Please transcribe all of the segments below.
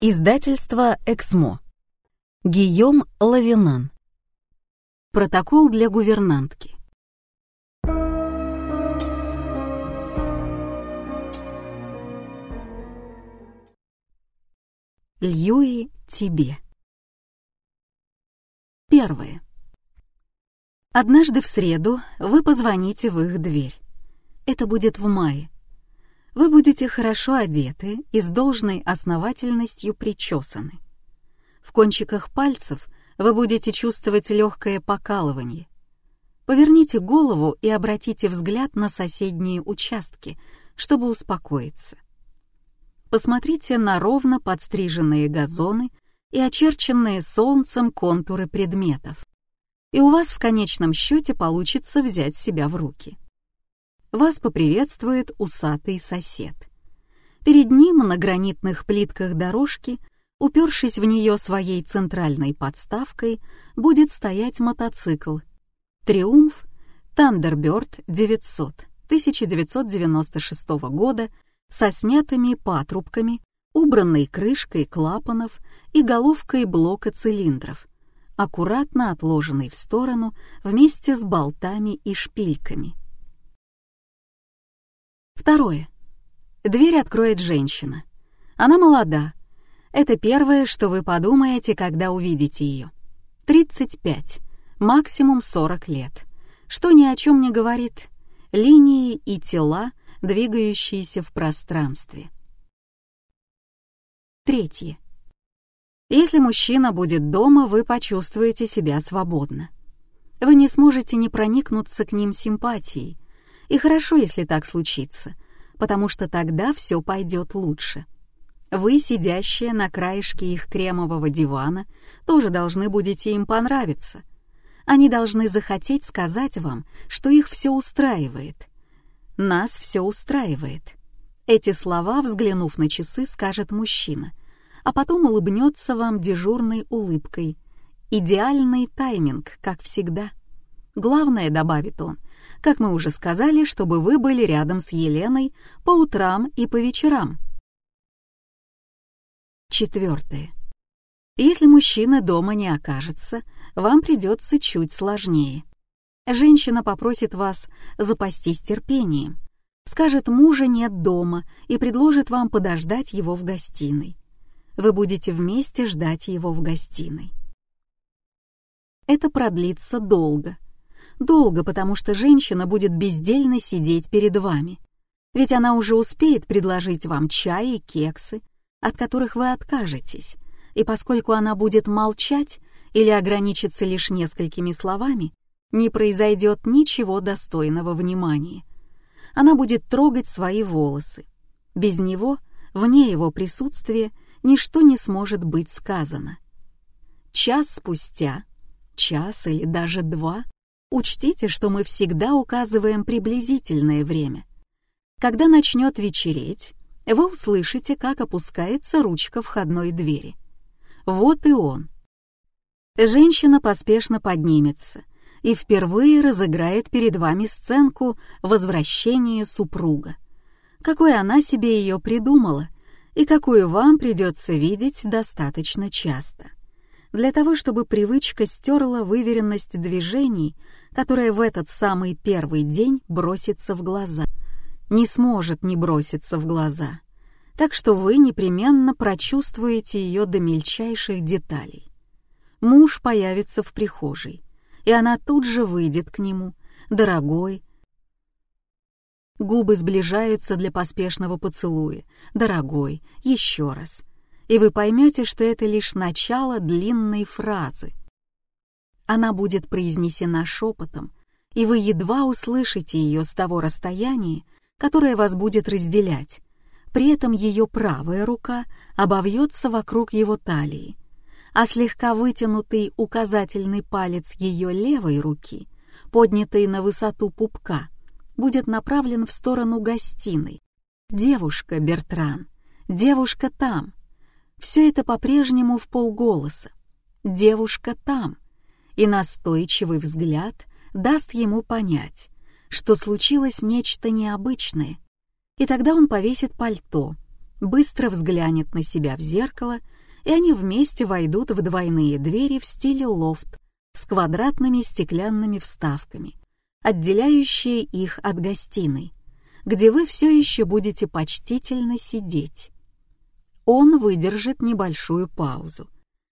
Издательство «Эксмо». Гийом Лавинан. Протокол для гувернантки. Льюи тебе. Первое. Однажды в среду вы позвоните в их дверь. Это будет в мае. Вы будете хорошо одеты и с должной основательностью причесаны. В кончиках пальцев вы будете чувствовать легкое покалывание. Поверните голову и обратите взгляд на соседние участки, чтобы успокоиться. Посмотрите на ровно подстриженные газоны и очерченные солнцем контуры предметов. И у вас в конечном счете получится взять себя в руки вас поприветствует усатый сосед. Перед ним на гранитных плитках дорожки, упершись в нее своей центральной подставкой, будет стоять мотоцикл. «Триумф» Thunderbird 900 1996 года со снятыми патрубками, убранной крышкой клапанов и головкой блока цилиндров, аккуратно отложенный в сторону вместе с болтами и шпильками. Второе. Дверь откроет женщина. Она молода. Это первое, что вы подумаете, когда увидите ее. 35, максимум 40 лет. Что ни о чем не говорит. Линии и тела, двигающиеся в пространстве. Третье. Если мужчина будет дома, вы почувствуете себя свободно. Вы не сможете не проникнуться к ним симпатией, и хорошо, если так случится, потому что тогда все пойдет лучше. Вы, сидящие на краешке их кремового дивана, тоже должны будете им понравиться. Они должны захотеть сказать вам, что их все устраивает. Нас все устраивает. Эти слова, взглянув на часы, скажет мужчина, а потом улыбнется вам дежурной улыбкой. Идеальный тайминг, как всегда. Главное, добавит он, как мы уже сказали, чтобы вы были рядом с Еленой по утрам и по вечерам. Четвертое. Если мужчина дома не окажется, вам придется чуть сложнее. Женщина попросит вас запастись терпением, скажет мужа нет дома и предложит вам подождать его в гостиной. Вы будете вместе ждать его в гостиной. Это продлится долго — Долго, потому что женщина будет бездельно сидеть перед вами. Ведь она уже успеет предложить вам чай и кексы, от которых вы откажетесь. И поскольку она будет молчать или ограничиться лишь несколькими словами, не произойдет ничего достойного внимания. Она будет трогать свои волосы. Без него, вне его присутствия, ничто не сможет быть сказано. Час спустя, час или даже два, Учтите, что мы всегда указываем приблизительное время. Когда начнет вечереть, вы услышите, как опускается ручка входной двери. Вот и он. Женщина поспешно поднимется и впервые разыграет перед вами сценку возвращения супруга. Какой она себе ее придумала и какую вам придется видеть достаточно часто. Для того, чтобы привычка стерла выверенность движений, которая в этот самый первый день бросится в глаза. Не сможет не броситься в глаза. Так что вы непременно прочувствуете ее до мельчайших деталей. Муж появится в прихожей, и она тут же выйдет к нему, дорогой. Губы сближаются для поспешного поцелуя, дорогой, еще раз. И вы поймете, что это лишь начало длинной фразы — она будет произнесена шепотом, и вы едва услышите ее с того расстояния, которое вас будет разделять. При этом ее правая рука обовьется вокруг его талии, а слегка вытянутый указательный палец ее левой руки, поднятый на высоту пупка, будет направлен в сторону гостиной. «Девушка, Бертран, девушка там». Все это по-прежнему в полголоса. «Девушка там» и настойчивый взгляд даст ему понять, что случилось нечто необычное, и тогда он повесит пальто, быстро взглянет на себя в зеркало, и они вместе войдут в двойные двери в стиле лофт с квадратными стеклянными вставками, отделяющие их от гостиной, где вы все еще будете почтительно сидеть. Он выдержит небольшую паузу,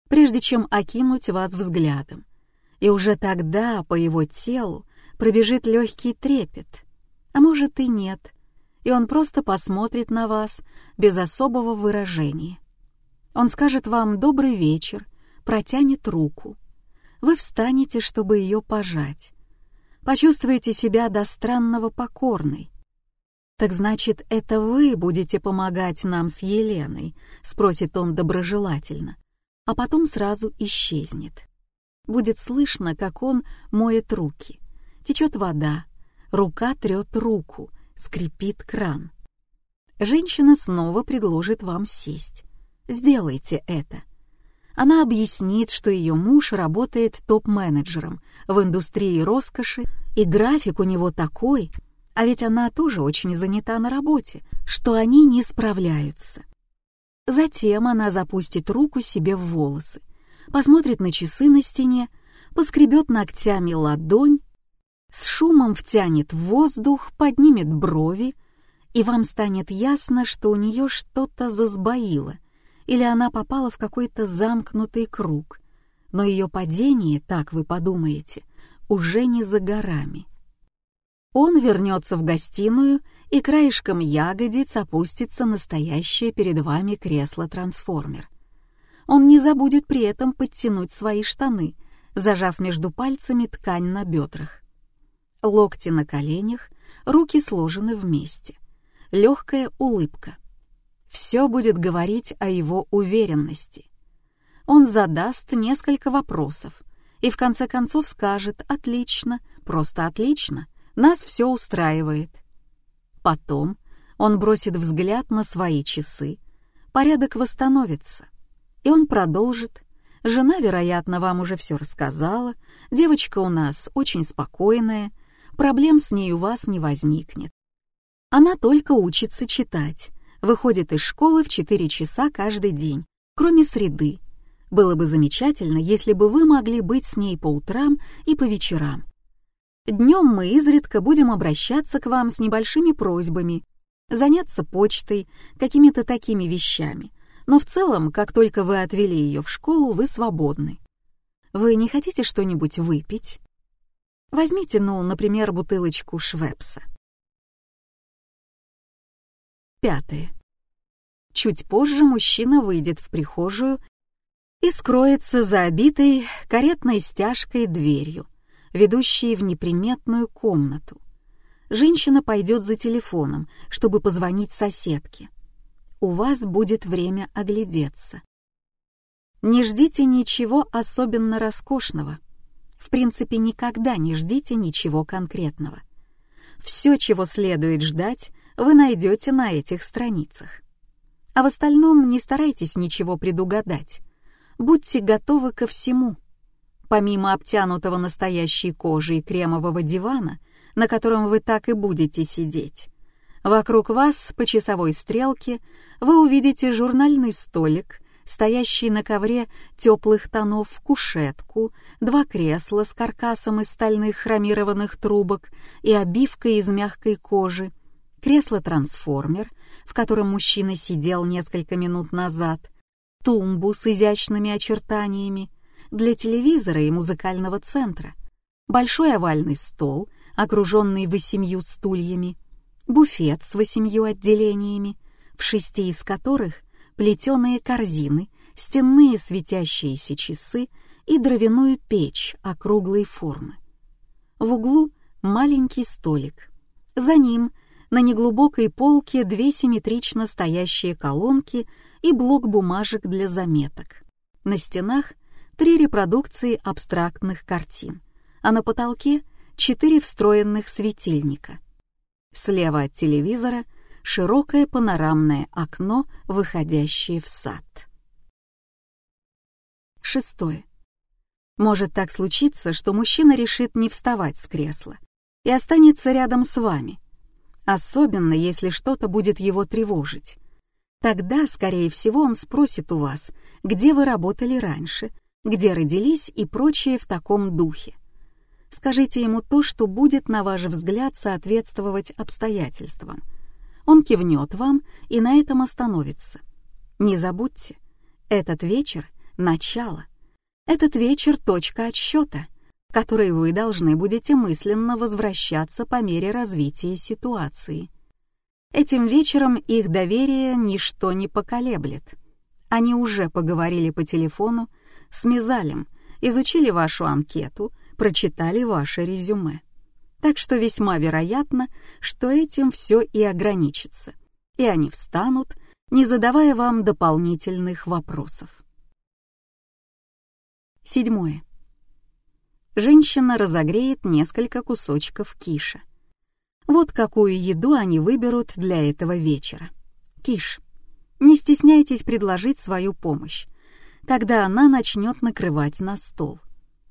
прежде чем окинуть вас взглядом, и уже тогда по его телу пробежит легкий трепет, а может и нет, и он просто посмотрит на вас без особого выражения. Он скажет вам «добрый вечер», протянет руку. Вы встанете, чтобы ее пожать. Почувствуете себя до странного покорной. «Так значит, это вы будете помогать нам с Еленой?» — спросит он доброжелательно, а потом сразу исчезнет. Будет слышно, как он моет руки. Течет вода, рука трет руку, скрипит кран. Женщина снова предложит вам сесть. Сделайте это. Она объяснит, что ее муж работает топ-менеджером в индустрии роскоши, и график у него такой, а ведь она тоже очень занята на работе, что они не справляются. Затем она запустит руку себе в волосы, посмотрит на часы на стене, поскребет ногтями ладонь, с шумом втянет воздух, поднимет брови, и вам станет ясно, что у нее что-то засбоило, или она попала в какой-то замкнутый круг, но ее падение, так вы подумаете, уже не за горами. Он вернется в гостиную, и краешком ягодиц опустится настоящее перед вами кресло-трансформер. Он не забудет при этом подтянуть свои штаны, зажав между пальцами ткань на бедрах. Локти на коленях, руки сложены вместе. Легкая улыбка. Все будет говорить о его уверенности. Он задаст несколько вопросов и в конце концов скажет «отлично», просто «отлично», нас все устраивает. Потом он бросит взгляд на свои часы, порядок восстановится — и он продолжит. Жена, вероятно, вам уже все рассказала, девочка у нас очень спокойная, проблем с ней у вас не возникнет. Она только учится читать, выходит из школы в 4 часа каждый день, кроме среды. Было бы замечательно, если бы вы могли быть с ней по утрам и по вечерам. Днем мы изредка будем обращаться к вам с небольшими просьбами, заняться почтой, какими-то такими вещами, но в целом, как только вы отвели ее в школу, вы свободны. Вы не хотите что-нибудь выпить? Возьмите, ну, например, бутылочку Швепса. Пятое. Чуть позже мужчина выйдет в прихожую и скроется за обитой каретной стяжкой дверью, ведущей в неприметную комнату. Женщина пойдет за телефоном, чтобы позвонить соседке у вас будет время оглядеться. Не ждите ничего особенно роскошного. В принципе, никогда не ждите ничего конкретного. Все, чего следует ждать, вы найдете на этих страницах. А в остальном не старайтесь ничего предугадать. Будьте готовы ко всему. Помимо обтянутого настоящей кожей кремового дивана, на котором вы так и будете сидеть, Вокруг вас по часовой стрелке вы увидите журнальный столик, стоящий на ковре теплых тонов кушетку, два кресла с каркасом из стальных хромированных трубок и обивкой из мягкой кожи, кресло-трансформер, в котором мужчина сидел несколько минут назад, тумбу с изящными очертаниями, для телевизора и музыкального центра, большой овальный стол, окруженный восемью стульями, буфет с восемью отделениями, в шести из которых плетеные корзины, стенные светящиеся часы и дровяную печь округлой формы. В углу маленький столик. За ним на неглубокой полке две симметрично стоящие колонки и блок бумажек для заметок. На стенах три репродукции абстрактных картин, а на потолке четыре встроенных светильника — Слева от телевизора широкое панорамное окно, выходящее в сад. Шестое. Может так случиться, что мужчина решит не вставать с кресла и останется рядом с вами, особенно если что-то будет его тревожить. Тогда, скорее всего, он спросит у вас, где вы работали раньше, где родились и прочее в таком духе. Скажите ему то, что будет, на ваш взгляд, соответствовать обстоятельствам. Он кивнет вам и на этом остановится. Не забудьте, этот вечер — начало. Этот вечер — точка отсчета, к которой вы должны будете мысленно возвращаться по мере развития ситуации. Этим вечером их доверие ничто не поколеблет. Они уже поговорили по телефону с Мизалем, изучили вашу анкету, прочитали ваше резюме. Так что весьма вероятно, что этим все и ограничится, и они встанут, не задавая вам дополнительных вопросов. Седьмое. Женщина разогреет несколько кусочков киша. Вот какую еду они выберут для этого вечера. Киш. Не стесняйтесь предложить свою помощь. Тогда она начнет накрывать на стол.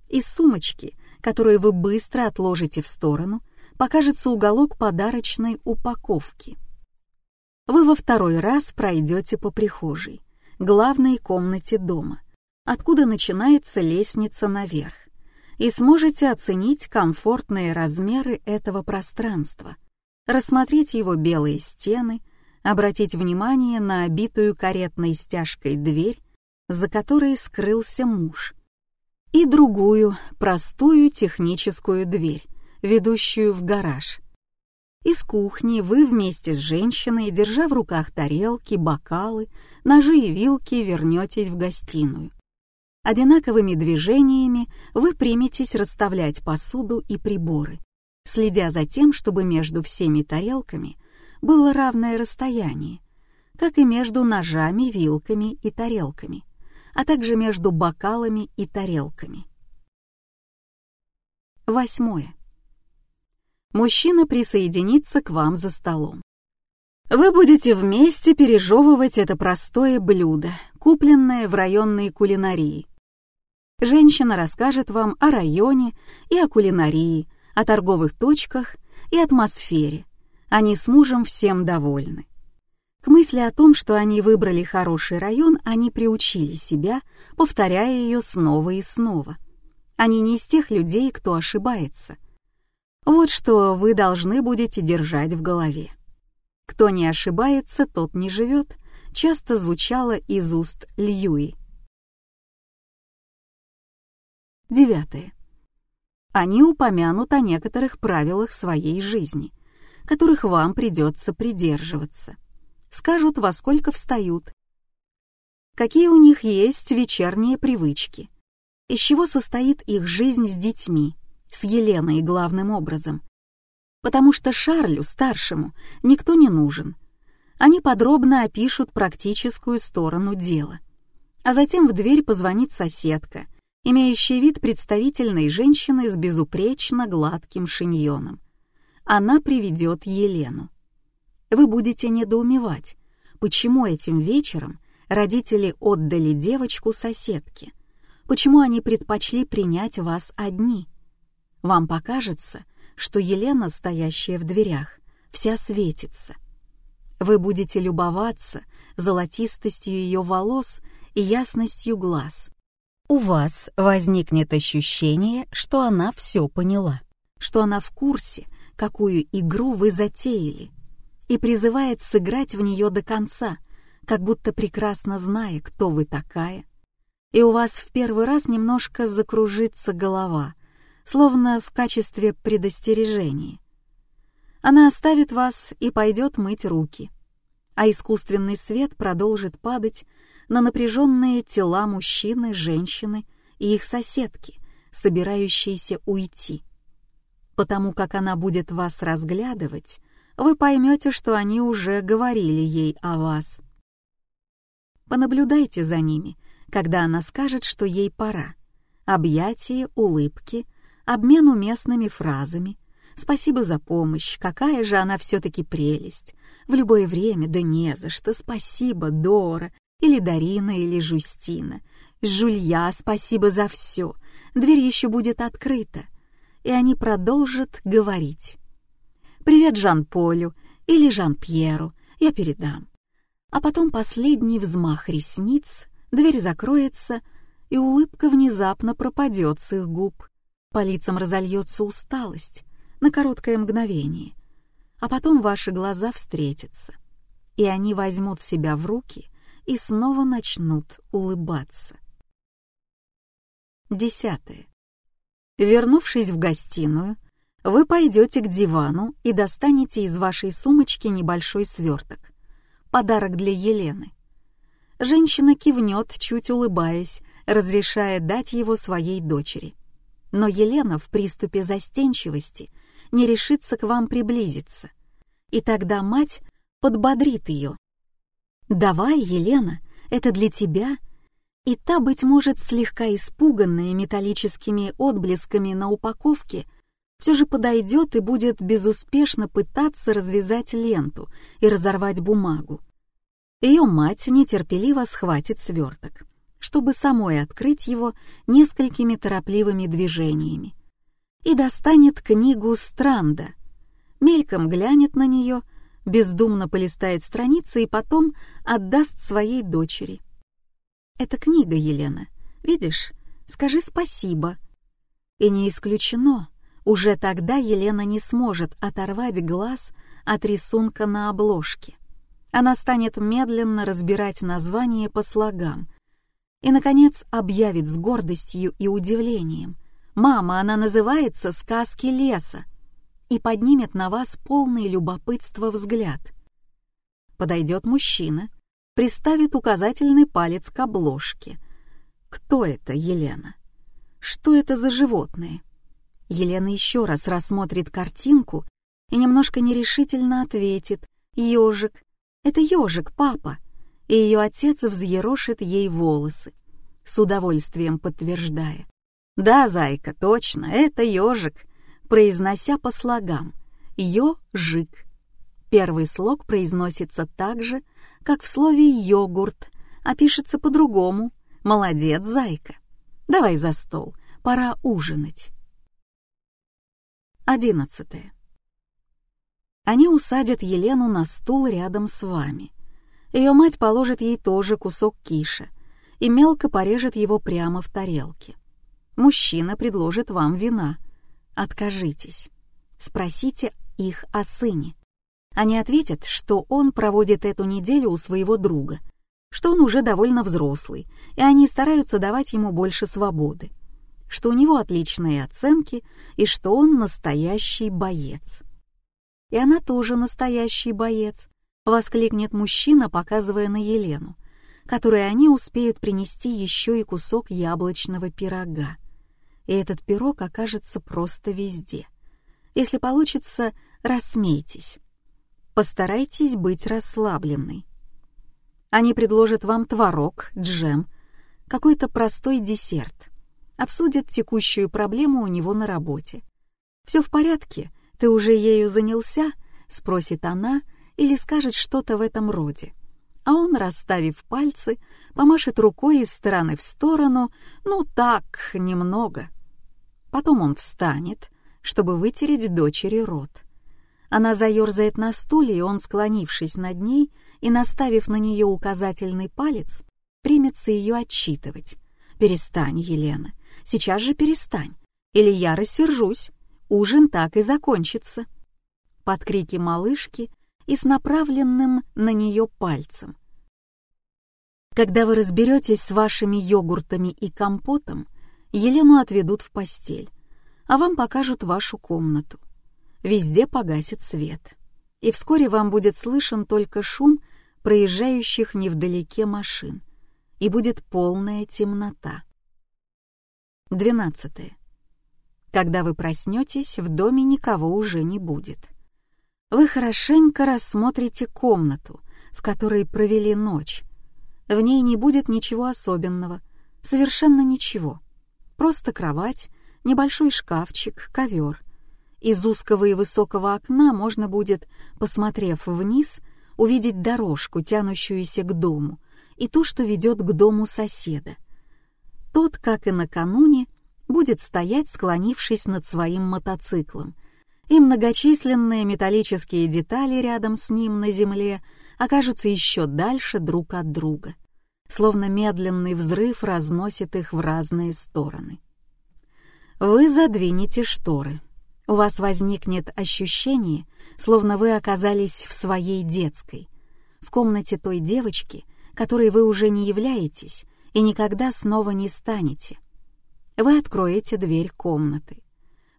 Из сумочки, которую вы быстро отложите в сторону, покажется уголок подарочной упаковки. Вы во второй раз пройдете по прихожей, главной комнате дома, откуда начинается лестница наверх и сможете оценить комфортные размеры этого пространства, рассмотреть его белые стены, обратить внимание на обитую каретной стяжкой дверь, за которой скрылся муж, и другую, простую техническую дверь, ведущую в гараж. Из кухни вы вместе с женщиной, держа в руках тарелки, бокалы, ножи и вилки, вернетесь в гостиную Одинаковыми движениями вы приметесь расставлять посуду и приборы, следя за тем, чтобы между всеми тарелками было равное расстояние, как и между ножами, вилками и тарелками, а также между бокалами и тарелками. Восьмое. Мужчина присоединится к вам за столом. Вы будете вместе пережевывать это простое блюдо, купленное в районной кулинарии, Женщина расскажет вам о районе и о кулинарии, о торговых точках и атмосфере. Они с мужем всем довольны. К мысли о том, что они выбрали хороший район, они приучили себя, повторяя ее снова и снова. Они не из тех людей, кто ошибается. Вот что вы должны будете держать в голове. Кто не ошибается, тот не живет, часто звучало из уст Льюи. Девятое. Они упомянут о некоторых правилах своей жизни, которых вам придется придерживаться. Скажут, во сколько встают, какие у них есть вечерние привычки, из чего состоит их жизнь с детьми, с Еленой главным образом. Потому что Шарлю, старшему, никто не нужен. Они подробно опишут практическую сторону дела. А затем в дверь позвонит соседка — имеющий вид представительной женщины с безупречно гладким шиньоном. Она приведет Елену. Вы будете недоумевать, почему этим вечером родители отдали девочку соседке, почему они предпочли принять вас одни. Вам покажется, что Елена, стоящая в дверях, вся светится. Вы будете любоваться золотистостью ее волос и ясностью глаз, у вас возникнет ощущение, что она все поняла, что она в курсе, какую игру вы затеяли, и призывает сыграть в нее до конца, как будто прекрасно зная, кто вы такая. И у вас в первый раз немножко закружится голова, словно в качестве предостережения. Она оставит вас и пойдет мыть руки, а искусственный свет продолжит падать на напряженные тела мужчины, женщины и их соседки, собирающиеся уйти. Потому как она будет вас разглядывать, вы поймете, что они уже говорили ей о вас. Понаблюдайте за ними, когда она скажет, что ей пора. Объятия, улыбки, обмен уместными фразами. Спасибо за помощь, какая же она все-таки прелесть. В любое время, да не за что, спасибо, Дора, или Дарина, или Жустина. Жулья, спасибо за все. Дверь еще будет открыта. И они продолжат говорить. «Привет Жан-Полю» или Жан-Пьеру. Я передам. А потом последний взмах ресниц, дверь закроется, и улыбка внезапно пропадет с их губ. По лицам разольется усталость на короткое мгновение, а потом ваши глаза встретятся, и они возьмут себя в руки и снова начнут улыбаться. Десятое. Вернувшись в гостиную, вы пойдете к дивану и достанете из вашей сумочки небольшой сверток. Подарок для Елены. Женщина кивнет, чуть улыбаясь, разрешая дать его своей дочери. Но Елена в приступе застенчивости не решится к вам приблизиться. И тогда мать подбодрит ее. «Давай, Елена, это для тебя». И та, быть может, слегка испуганная металлическими отблесками на упаковке, все же подойдет и будет безуспешно пытаться развязать ленту и разорвать бумагу. Ее мать нетерпеливо схватит сверток, чтобы самой открыть его несколькими торопливыми движениями, и достанет книгу Странда, мельком глянет на нее, бездумно полистает страницы и потом отдаст своей дочери. «Это книга, Елена. Видишь? Скажи спасибо». И не исключено, уже тогда Елена не сможет оторвать глаз от рисунка на обложке. Она станет медленно разбирать название по слогам и, наконец, объявит с гордостью и удивлением. «Мама, она называется «Сказки леса» и поднимет на вас полный любопытства взгляд. Подойдет мужчина, приставит указательный палец к обложке. Кто это, Елена? Что это за животное? Елена еще раз рассмотрит картинку и немножко нерешительно ответит «Ежик, это ежик, папа!» И ее отец взъерошит ей волосы, с удовольствием подтверждая. «Да, зайка, точно, это ежик», произнося по слогам «ё-жик». Первый слог произносится так же, как в слове «йогурт», а пишется по-другому. «Молодец, зайка! Давай за стол, пора ужинать». Одиннадцатое. Они усадят Елену на стул рядом с вами. Ее мать положит ей тоже кусок киша и мелко порежет его прямо в тарелке. Мужчина предложит вам вина. Откажитесь. Спросите их о сыне. Они ответят, что он проводит эту неделю у своего друга, что он уже довольно взрослый, и они стараются давать ему больше свободы что у него отличные оценки и что он настоящий боец. И она тоже настоящий боец, воскликнет мужчина, показывая на Елену, которой они успеют принести еще и кусок яблочного пирога. И этот пирог окажется просто везде. Если получится, рассмейтесь. Постарайтесь быть расслабленной. Они предложат вам творог, джем, какой-то простой десерт — обсудят текущую проблему у него на работе. «Все в порядке? Ты уже ею занялся?» — спросит она или скажет что-то в этом роде. А он, расставив пальцы, помашет рукой из стороны в сторону, ну так, немного. Потом он встанет, чтобы вытереть дочери рот. Она заерзает на стуле, и он, склонившись над ней и наставив на нее указательный палец, примется ее отчитывать. «Перестань, Елена, Сейчас же перестань, или я рассержусь. Ужин так и закончится. Под крики малышки и с направленным на нее пальцем. Когда вы разберетесь с вашими йогуртами и компотом, Елену отведут в постель, а вам покажут вашу комнату. Везде погасит свет, и вскоре вам будет слышен только шум проезжающих невдалеке машин, и будет полная темнота. 12. Когда вы проснетесь, в доме никого уже не будет. Вы хорошенько рассмотрите комнату, в которой провели ночь. В ней не будет ничего особенного, совершенно ничего. Просто кровать, небольшой шкафчик, ковер. Из узкого и высокого окна можно будет, посмотрев вниз, увидеть дорожку, тянущуюся к дому, и ту, что ведет к дому соседа — тот, как и накануне, будет стоять, склонившись над своим мотоциклом, и многочисленные металлические детали рядом с ним на земле окажутся еще дальше друг от друга, словно медленный взрыв разносит их в разные стороны. Вы задвинете шторы. У вас возникнет ощущение, словно вы оказались в своей детской, в комнате той девочки, которой вы уже не являетесь и никогда снова не станете. Вы откроете дверь комнаты,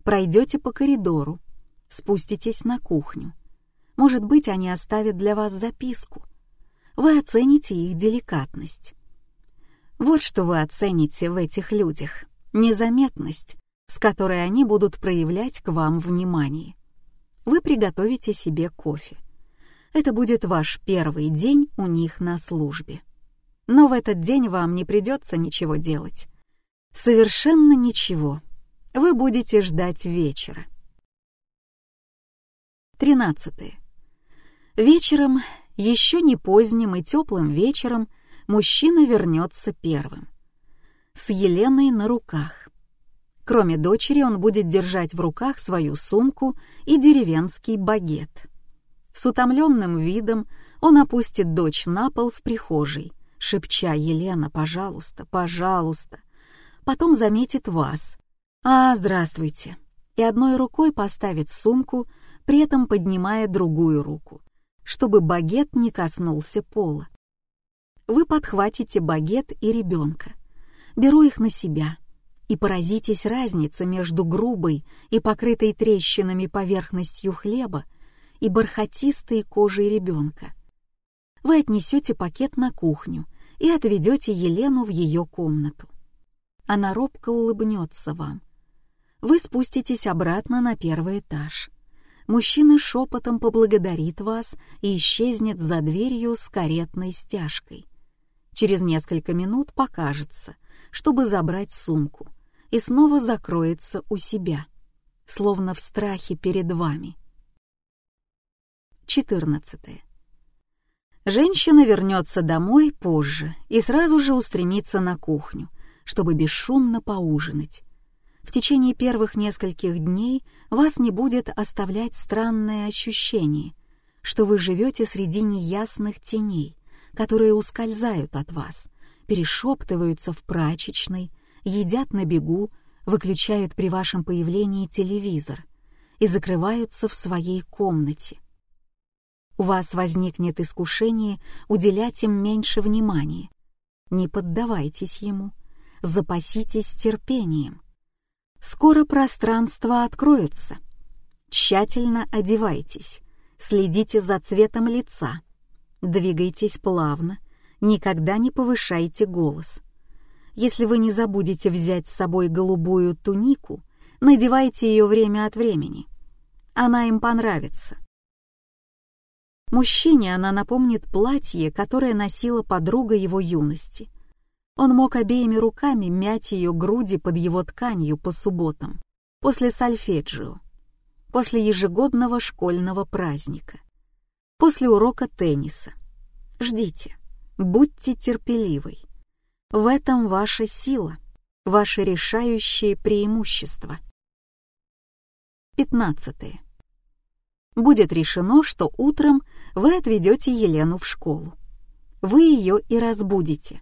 пройдете по коридору, спуститесь на кухню. Может быть, они оставят для вас записку. Вы оцените их деликатность. Вот что вы оцените в этих людях — незаметность, с которой они будут проявлять к вам внимание. Вы приготовите себе кофе. Это будет ваш первый день у них на службе. Но в этот день вам не придется ничего делать. Совершенно ничего. Вы будете ждать вечера. 13. Вечером, еще не поздним и теплым вечером, мужчина вернется первым. С Еленой на руках. Кроме дочери, он будет держать в руках свою сумку и деревенский багет. С утомленным видом он опустит дочь на пол в прихожей, шепча «Елена, пожалуйста, пожалуйста». Потом заметит вас. «А, здравствуйте!» и одной рукой поставит сумку, при этом поднимая другую руку, чтобы багет не коснулся пола. Вы подхватите багет и ребенка. Беру их на себя. И поразитесь разнице между грубой и покрытой трещинами поверхностью хлеба и бархатистой кожей ребенка. Вы отнесете пакет на кухню и отведете Елену в ее комнату. Она робко улыбнется вам. Вы спуститесь обратно на первый этаж. Мужчина шепотом поблагодарит вас и исчезнет за дверью с каретной стяжкой. Через несколько минут покажется, чтобы забрать сумку, и снова закроется у себя, словно в страхе перед вами. 14. Женщина вернется домой позже и сразу же устремится на кухню, чтобы бесшумно поужинать. В течение первых нескольких дней вас не будет оставлять странное ощущение, что вы живете среди неясных теней, которые ускользают от вас, перешептываются в прачечной, едят на бегу, выключают при вашем появлении телевизор и закрываются в своей комнате. У вас возникнет искушение уделять им меньше внимания. Не поддавайтесь ему, запаситесь терпением. Скоро пространство откроется. Тщательно одевайтесь, следите за цветом лица, двигайтесь плавно, никогда не повышайте голос. Если вы не забудете взять с собой голубую тунику, надевайте ее время от времени. Она им понравится. Мужчине она напомнит платье, которое носила подруга его юности. Он мог обеими руками мять ее груди под его тканью по субботам, после сальфеджио, после ежегодного школьного праздника, после урока тенниса. Ждите, будьте терпеливой. В этом ваша сила, ваше решающее преимущество. 15 будет решено, что утром вы отведете Елену в школу. Вы ее и разбудите.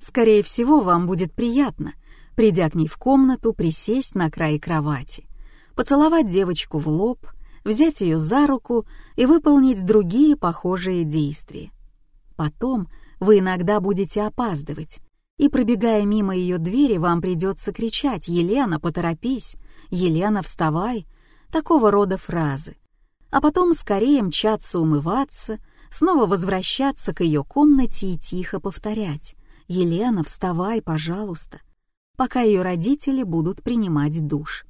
Скорее всего, вам будет приятно, придя к ней в комнату, присесть на край кровати, поцеловать девочку в лоб, взять ее за руку и выполнить другие похожие действия. Потом вы иногда будете опаздывать, и, пробегая мимо ее двери, вам придется кричать «Елена, поторопись! Елена, вставай!» такого рода фразы, а потом скорее мчаться умываться, снова возвращаться к ее комнате и тихо повторять «Елена, вставай, пожалуйста», пока ее родители будут принимать душ.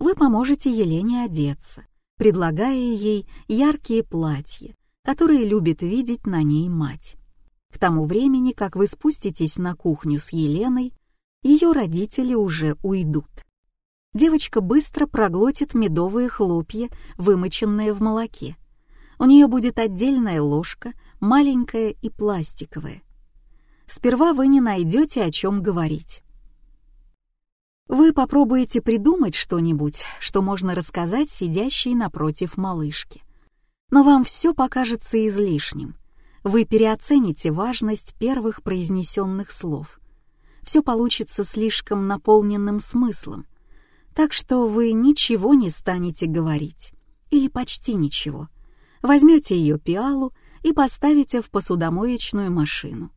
Вы поможете Елене одеться, предлагая ей яркие платья, которые любит видеть на ней мать. К тому времени, как вы спуститесь на кухню с Еленой, ее родители уже уйдут девочка быстро проглотит медовые хлопья, вымоченные в молоке. У нее будет отдельная ложка, маленькая и пластиковая. Сперва вы не найдете о чем говорить. Вы попробуете придумать что-нибудь, что можно рассказать сидящей напротив малышки. Но вам все покажется излишним. Вы переоцените важность первых произнесенных слов. Все получится слишком наполненным смыслом, так что вы ничего не станете говорить. Или почти ничего. Возьмете ее пиалу и поставите в посудомоечную машину.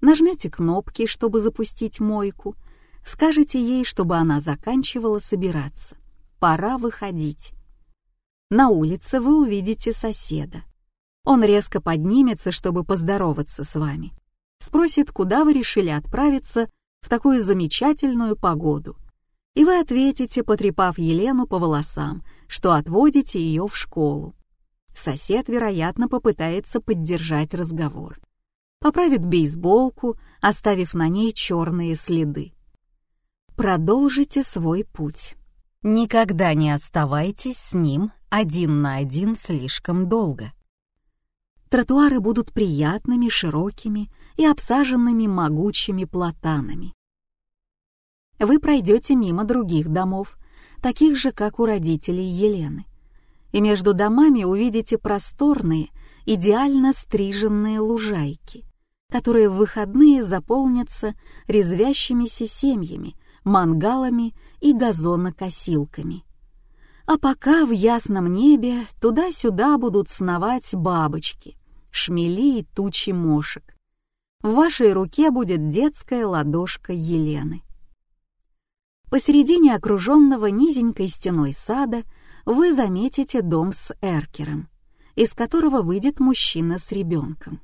Нажмете кнопки, чтобы запустить мойку. Скажете ей, чтобы она заканчивала собираться. Пора выходить. На улице вы увидите соседа. Он резко поднимется, чтобы поздороваться с вами. Спросит, куда вы решили отправиться в такую замечательную погоду. И вы ответите, потрепав Елену по волосам, что отводите ее в школу. Сосед, вероятно, попытается поддержать разговор. Поправит бейсболку, оставив на ней черные следы. Продолжите свой путь. Никогда не оставайтесь с ним один на один слишком долго. Тротуары будут приятными, широкими и обсаженными могучими платанами. Вы пройдете мимо других домов, таких же, как у родителей Елены, и между домами увидите просторные, идеально стриженные лужайки, которые в выходные заполнятся резвящимися семьями, мангалами и газонокосилками. А пока в ясном небе туда-сюда будут сновать бабочки, шмели и тучи мошек. В вашей руке будет детская ладошка Елены. Посередине окруженного низенькой стеной сада вы заметите дом с эркером, из которого выйдет мужчина с ребенком.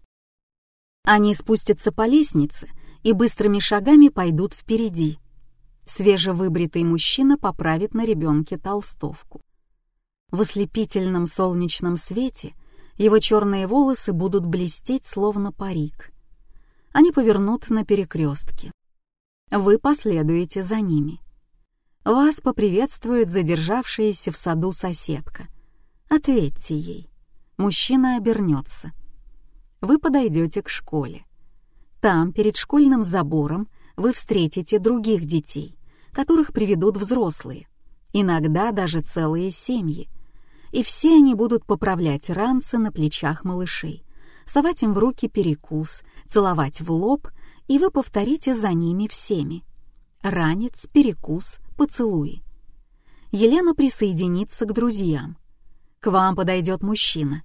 Они спустятся по лестнице и быстрыми шагами пойдут впереди — свежевыбритый мужчина поправит на ребенке толстовку. В ослепительном солнечном свете его черные волосы будут блестеть, словно парик. Они повернут на перекрестке. Вы последуете за ними. Вас поприветствует задержавшаяся в саду соседка. Ответьте ей. Мужчина обернется. Вы подойдете к школе. Там, перед школьным забором, вы встретите других детей которых приведут взрослые, иногда даже целые семьи. И все они будут поправлять ранцы на плечах малышей, совать им в руки перекус, целовать в лоб, и вы повторите за ними всеми. Ранец, перекус, поцелуи. Елена присоединится к друзьям. К вам подойдет мужчина,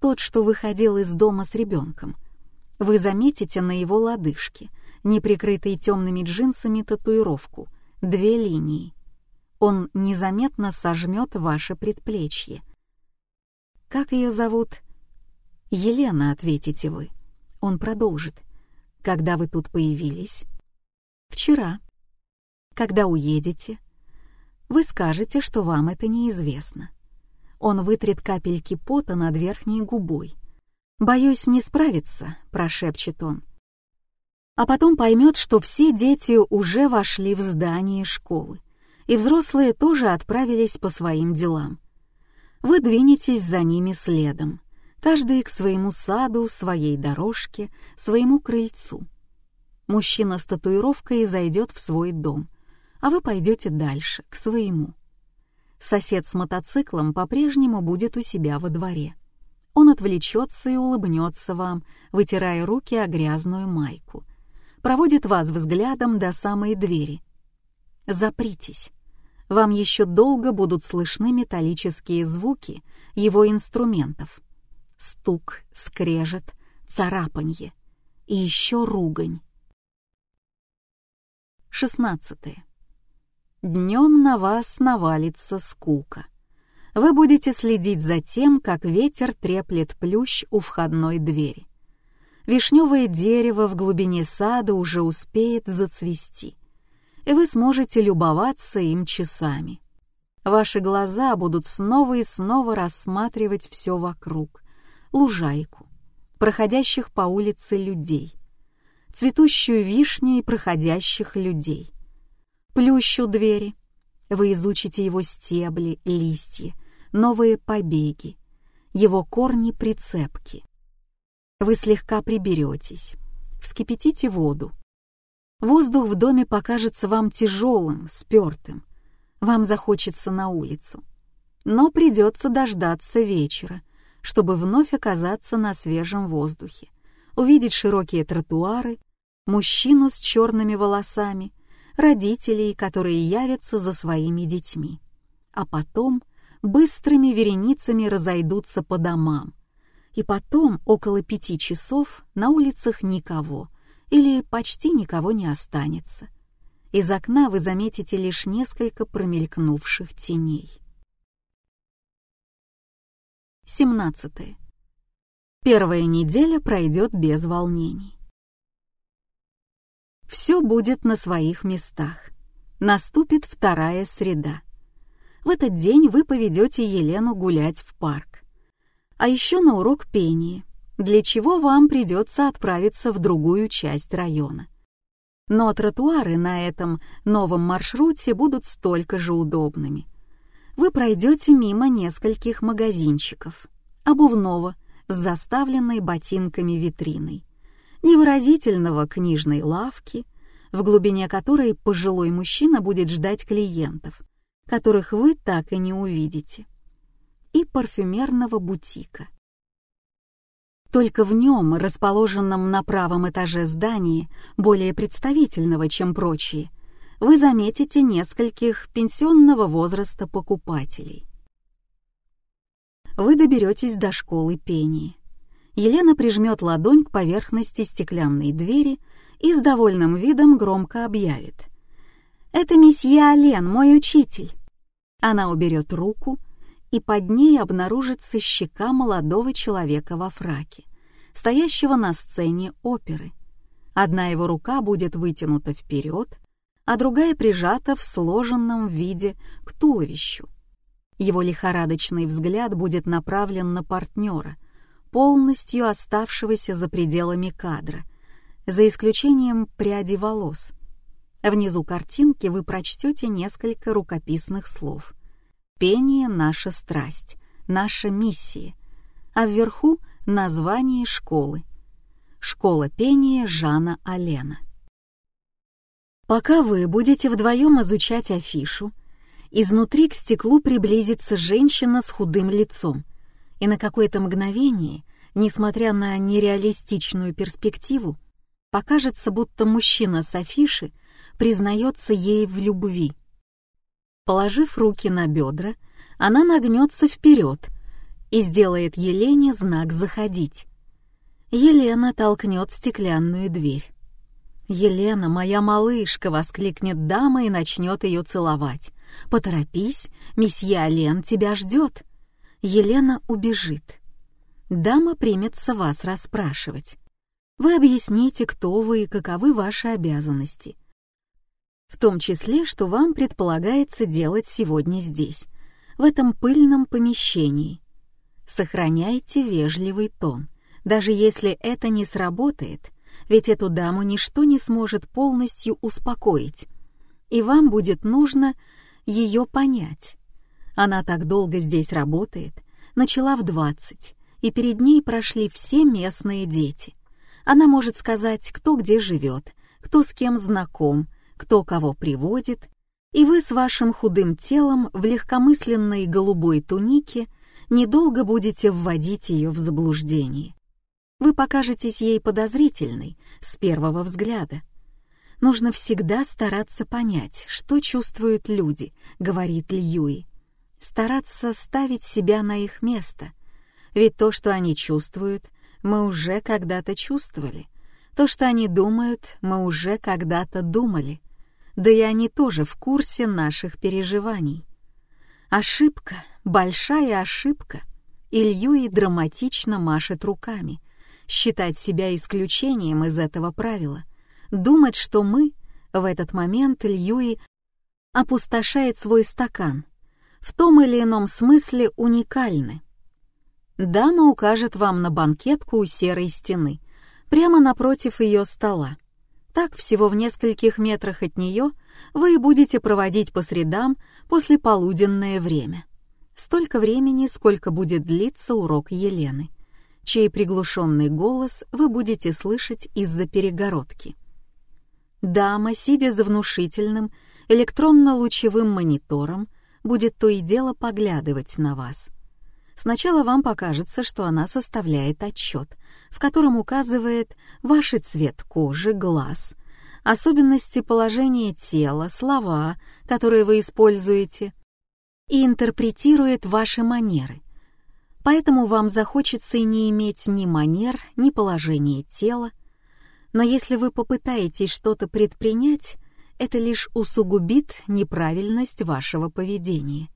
тот, что выходил из дома с ребенком. Вы заметите на его лодыжке, не прикрытой темными джинсами, татуировку — две линии. Он незаметно сожмет ваше предплечье. «Как ее зовут?» «Елена», — ответите вы. Он продолжит. «Когда вы тут появились?» «Вчера». «Когда уедете?» Вы скажете, что вам это неизвестно. Он вытрет капельки пота над верхней губой. «Боюсь не справиться», — прошепчет он а потом поймет, что все дети уже вошли в здание школы, и взрослые тоже отправились по своим делам. Вы двинетесь за ними следом, каждый к своему саду, своей дорожке, своему крыльцу. Мужчина с татуировкой зайдет в свой дом, а вы пойдете дальше, к своему. Сосед с мотоциклом по-прежнему будет у себя во дворе. Он отвлечется и улыбнется вам, вытирая руки о грязную майку — проводит вас взглядом до самой двери. Запритесь. Вам еще долго будут слышны металлические звуки его инструментов. Стук, скрежет, царапанье. И еще ругань. 16. Днем на вас навалится скука. Вы будете следить за тем, как ветер треплет плющ у входной двери вишневое дерево в глубине сада уже успеет зацвести, и вы сможете любоваться им часами. Ваши глаза будут снова и снова рассматривать все вокруг, лужайку, проходящих по улице людей, цветущую вишню и проходящих людей. Плющу двери. Вы изучите его стебли, листья, новые побеги, его корни-прицепки. Вы слегка приберетесь, вскипятите воду. Воздух в доме покажется вам тяжелым, спертым. Вам захочется на улицу. Но придется дождаться вечера, чтобы вновь оказаться на свежем воздухе, увидеть широкие тротуары, мужчину с черными волосами, родителей, которые явятся за своими детьми. А потом быстрыми вереницами разойдутся по домам. И потом, около пяти часов, на улицах никого или почти никого не останется. Из окна вы заметите лишь несколько промелькнувших теней. 17. Первая неделя пройдет без волнений. Все будет на своих местах. Наступит вторая среда. В этот день вы поведете Елену гулять в парк. А еще на урок пения, для чего вам придется отправиться в другую часть района. Но тротуары на этом новом маршруте будут столько же удобными — вы пройдете мимо нескольких магазинчиков, обувного с заставленной ботинками витриной, невыразительного книжной лавки, в глубине которой пожилой мужчина будет ждать клиентов, которых вы так и не увидите, и парфюмерного бутика. Только в нем, расположенном на правом этаже здания, более представительного, чем прочие, вы заметите нескольких пенсионного возраста покупателей. Вы доберетесь до школы пения. Елена прижмет ладонь к поверхности стеклянной двери и с довольным видом громко объявит. «Это месье Ален, мой учитель». Она уберет руку, и под ней обнаружится щека молодого человека во фраке, стоящего на сцене оперы. Одна его рука будет вытянута вперед, а другая прижата в сложенном виде к туловищу. Его лихорадочный взгляд будет направлен на партнера, полностью оставшегося за пределами кадра, за исключением пряди волос. Внизу картинки вы прочтете несколько рукописных слов. «Пение — наша страсть», «наша миссия», а вверху — название школы. Школа пения Жана Алена. Пока вы будете вдвоем изучать афишу, изнутри к стеклу приблизится женщина с худым лицом, и на какое-то мгновение, несмотря на нереалистичную перспективу, покажется, будто мужчина с афиши признается ей в любви. Положив руки на бедра, она нагнется вперед и сделает Елене знак «Заходить». Елена толкнет стеклянную дверь. «Елена, моя малышка!» — воскликнет дама и начнет ее целовать. «Поторопись, месье Ален тебя ждет!» Елена убежит. Дама примется вас расспрашивать. Вы объясните, кто вы и каковы ваши обязанности. В том числе, что вам предполагается делать сегодня здесь, в этом пыльном помещении. Сохраняйте вежливый тон. Даже если это не сработает — ведь эту даму ничто не сможет полностью успокоить, и вам будет нужно ее понять. Она так долго здесь работает, начала в двадцать, и перед ней прошли все местные дети. Она может сказать, кто где живет, кто с кем знаком, кто кого приводит, и вы с вашим худым телом в легкомысленной голубой тунике недолго будете вводить ее в заблуждение. Вы покажетесь ей подозрительной с первого взгляда. Нужно всегда стараться понять, что чувствуют люди, говорит Льюи. Стараться ставить себя на их место. Ведь то, что они чувствуют, мы уже когда-то чувствовали. То, что они думают, мы уже когда-то думали. Да и они тоже в курсе наших переживаний. Ошибка, большая ошибка. И Льюи драматично машет руками — считать себя исключением из этого правила, думать, что мы в этот момент Льюи опустошает свой стакан, в том или ином смысле уникальны. Дама укажет вам на банкетку у серой стены, прямо напротив ее стола. Так, всего в нескольких метрах от нее вы будете проводить по средам после полуденное время. Столько времени, сколько будет длиться урок Елены чей приглушенный голос вы будете слышать из-за перегородки. Дама, сидя за внушительным электронно-лучевым монитором, будет то и дело поглядывать на вас. Сначала вам покажется, что она составляет отчет, в котором указывает ваш цвет кожи, глаз, особенности положения тела, слова, которые вы используете, и интерпретирует ваши манеры. Поэтому вам захочется и не иметь ни манер, ни положения тела. Но если вы попытаетесь что-то предпринять, это лишь усугубит неправильность вашего поведения.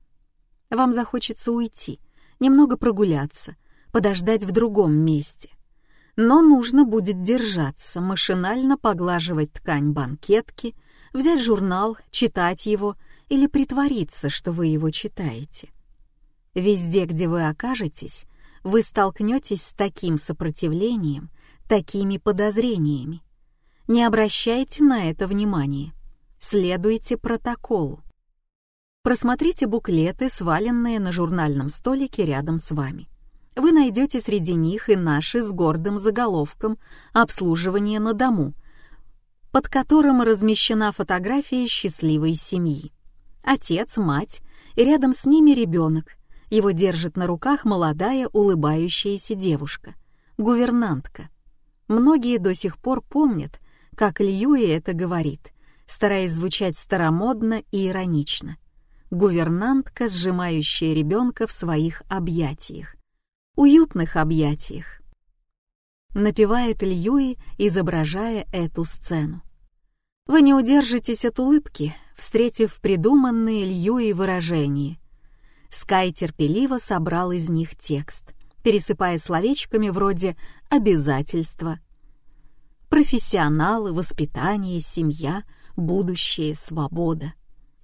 Вам захочется уйти, немного прогуляться, подождать в другом месте. Но нужно будет держаться, машинально поглаживать ткань банкетки, взять журнал, читать его или притвориться, что вы его читаете. Везде, где вы окажетесь, вы столкнетесь с таким сопротивлением, такими подозрениями. Не обращайте на это внимания. Следуйте протоколу. Просмотрите буклеты, сваленные на журнальном столике рядом с вами. Вы найдете среди них и наши с гордым заголовком «Обслуживание на дому», под которым размещена фотография счастливой семьи. Отец, мать и рядом с ними ребенок. Его держит на руках молодая улыбающаяся девушка, гувернантка. Многие до сих пор помнят, как Льюи это говорит, стараясь звучать старомодно и иронично. Гувернантка, сжимающая ребенка в своих объятиях. Уютных объятиях. Напевает Льюи, изображая эту сцену. Вы не удержитесь от улыбки, встретив придуманные Льюи выражения. Скай терпеливо собрал из них текст, пересыпая словечками вроде «обязательства», «профессионалы», «воспитание», «семья», будущее, свобода.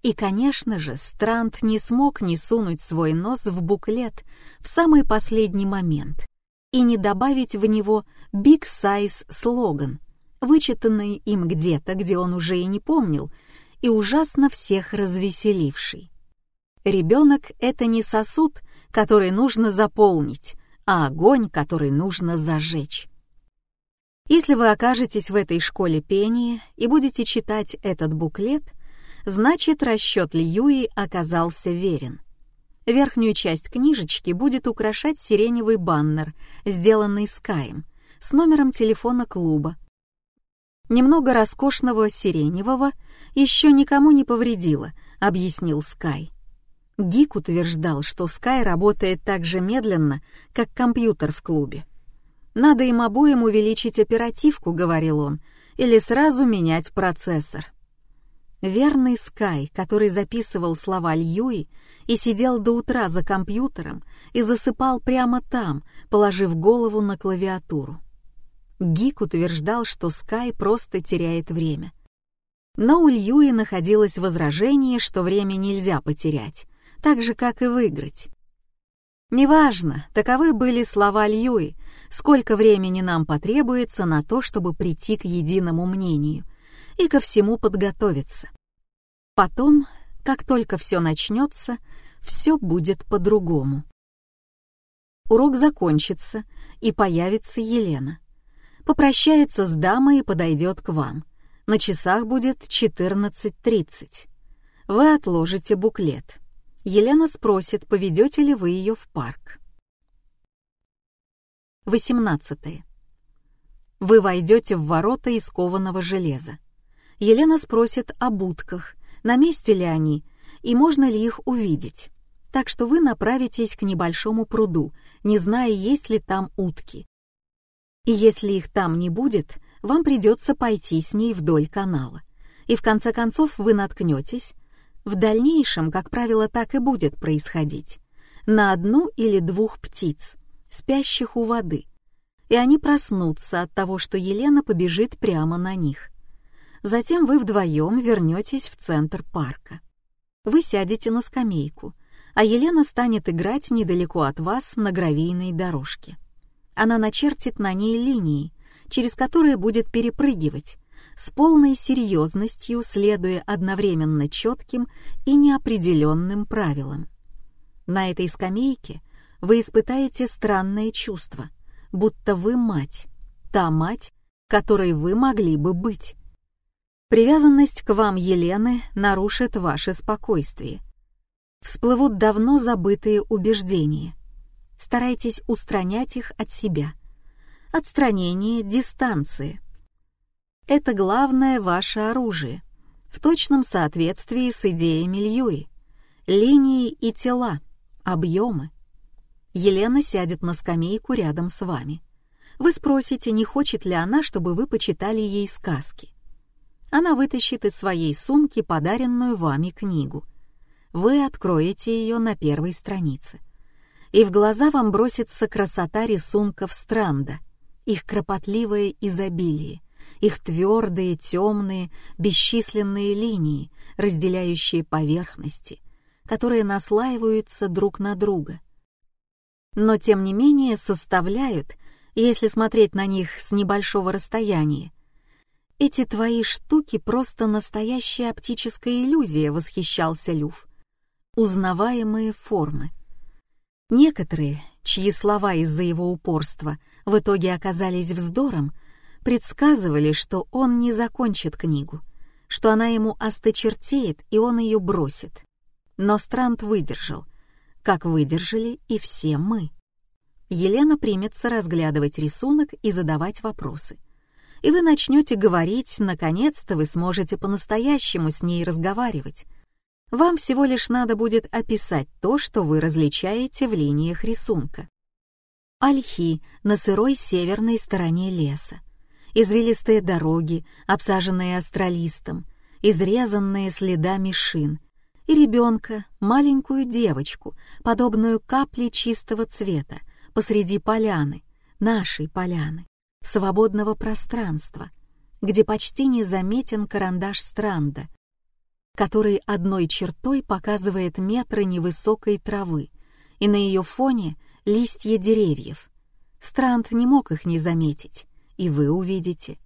И, конечно же, Странт не смог не сунуть свой нос в буклет в самый последний момент и не добавить в него «Big Size» слоган, вычитанный им где-то, где он уже и не помнил, и ужасно всех развеселивший. Ребенок — это не сосуд, который нужно заполнить, а огонь, который нужно зажечь. Если вы окажетесь в этой школе пения и будете читать этот буклет, значит расчет Льюи оказался верен. Верхнюю часть книжечки будет украшать сиреневый баннер, сделанный Скаем, с номером телефона клуба. Немного роскошного сиреневого еще никому не повредило, объяснил Скай. Гик утверждал, что Скай работает так же медленно, как компьютер в клубе. Надо им обоим увеличить оперативку, говорил он, или сразу менять процессор. Верный Скай, который записывал слова Льюи и сидел до утра за компьютером и засыпал прямо там, положив голову на клавиатуру. Гик утверждал, что Скай просто теряет время. Но у Льюи находилось возражение, что время нельзя потерять, так же, как и выиграть. Неважно, таковы были слова Льюи, сколько времени нам потребуется на то, чтобы прийти к единому мнению и ко всему подготовиться. Потом, как только все начнется, все будет по-другому. Урок закончится, и появится Елена. Попрощается с дамой и подойдет к вам. На часах будет 14.30. Вы отложите буклет. Елена спросит, поведете ли вы ее в парк. 18. Вы войдете в ворота из кованого железа. Елена спросит о будках, на месте ли они и можно ли их увидеть. Так что вы направитесь к небольшому пруду, не зная, есть ли там утки. И если их там не будет, вам придется пойти с ней вдоль канала. И в конце концов вы наткнетесь в дальнейшем, как правило, так и будет происходить. На одну или двух птиц, спящих у воды. И они проснутся от того, что Елена побежит прямо на них. Затем вы вдвоем вернетесь в центр парка. Вы сядете на скамейку, а Елена станет играть недалеко от вас на гравийной дорожке. Она начертит на ней линии, через которые будет перепрыгивать, с полной серьезностью следуя одновременно четким и неопределенным правилам. На этой скамейке вы испытаете странное чувство, будто вы мать, та мать, которой вы могли бы быть. Привязанность к вам Елены нарушит ваше спокойствие. Всплывут давно забытые убеждения. Старайтесь устранять их от себя. Отстранение дистанции. Это главное ваше оружие, в точном соответствии с идеями Льюи. Линии и тела, объемы. Елена сядет на скамейку рядом с вами. Вы спросите, не хочет ли она, чтобы вы почитали ей сказки. Она вытащит из своей сумки подаренную вами книгу. Вы откроете ее на первой странице. И в глаза вам бросится красота рисунков Странда, их кропотливое изобилие, их твердые, темные, бесчисленные линии, разделяющие поверхности, которые наслаиваются друг на друга. Но тем не менее составляют, если смотреть на них с небольшого расстояния, эти твои штуки просто настоящая оптическая иллюзия, восхищался Люф. Узнаваемые формы. Некоторые, чьи слова из-за его упорства в итоге оказались вздором, предсказывали, что он не закончит книгу, что она ему осточертеет и он ее бросит. Но Странт выдержал, как выдержали и все мы. Елена примется разглядывать рисунок и задавать вопросы и вы начнете говорить, наконец-то вы сможете по-настоящему с ней разговаривать. Вам всего лишь надо будет описать то, что вы различаете в линиях рисунка. Ольхи на сырой северной стороне леса. Извилистые дороги, обсаженные астролистом, изрезанные следами шин. И ребенка, маленькую девочку, подобную капле чистого цвета, посреди поляны, нашей поляны свободного пространства, где почти не заметен карандаш Странда, который одной чертой показывает метры невысокой травы, и на ее фоне листья деревьев. Странд не мог их не заметить, и вы увидите.